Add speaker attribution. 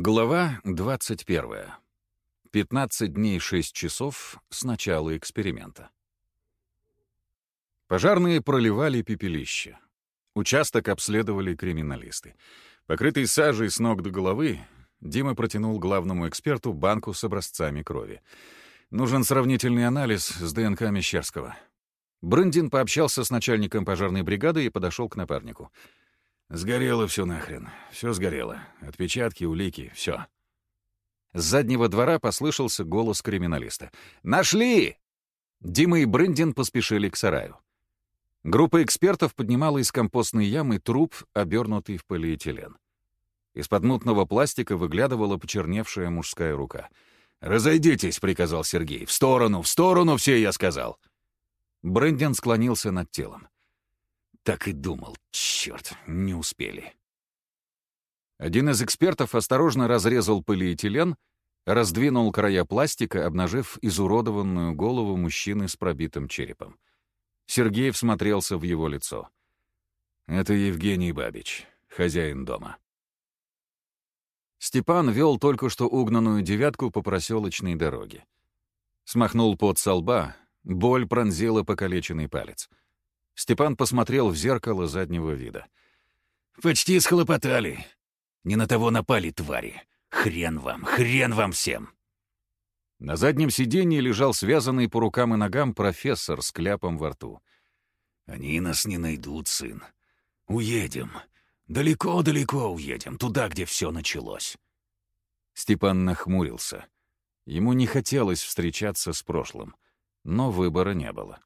Speaker 1: Глава 21. 15 дней 6 часов с начала эксперимента. Пожарные проливали пепелище. Участок обследовали криминалисты. Покрытый сажей с ног до головы, Дима протянул главному эксперту банку с образцами крови. Нужен сравнительный анализ с ДНК Мещерского. Брындин пообщался с начальником пожарной бригады и подошел к напарнику — Сгорело все нахрен. Все сгорело. Отпечатки, улики, все. С заднего двора послышался голос криминалиста. «Нашли!» Дима и Брындин поспешили к сараю. Группа экспертов поднимала из компостной ямы труп, обернутый в полиэтилен. Из-под мутного пластика выглядывала почерневшая мужская рука. «Разойдитесь», — приказал Сергей. «В сторону, в сторону все, я сказал». Брендин склонился над телом. Так и думал. Черт, не успели. Один из экспертов осторожно разрезал полиэтилен, раздвинул края пластика, обнажив изуродованную голову мужчины с пробитым черепом. Сергей всмотрелся в его лицо. «Это Евгений Бабич, хозяин дома». Степан вел только что угнанную девятку по проселочной дороге. Смахнул пот со лба, боль пронзила покалеченный палец — Степан посмотрел в зеркало заднего вида. «Почти схлопотали. Не на того напали, твари. Хрен вам, хрен вам всем!» На заднем сиденье лежал связанный по рукам и ногам профессор с кляпом во рту. «Они нас не найдут, сын. Уедем. Далеко-далеко уедем, туда, где все началось». Степан нахмурился. Ему не хотелось встречаться с прошлым, но выбора не было.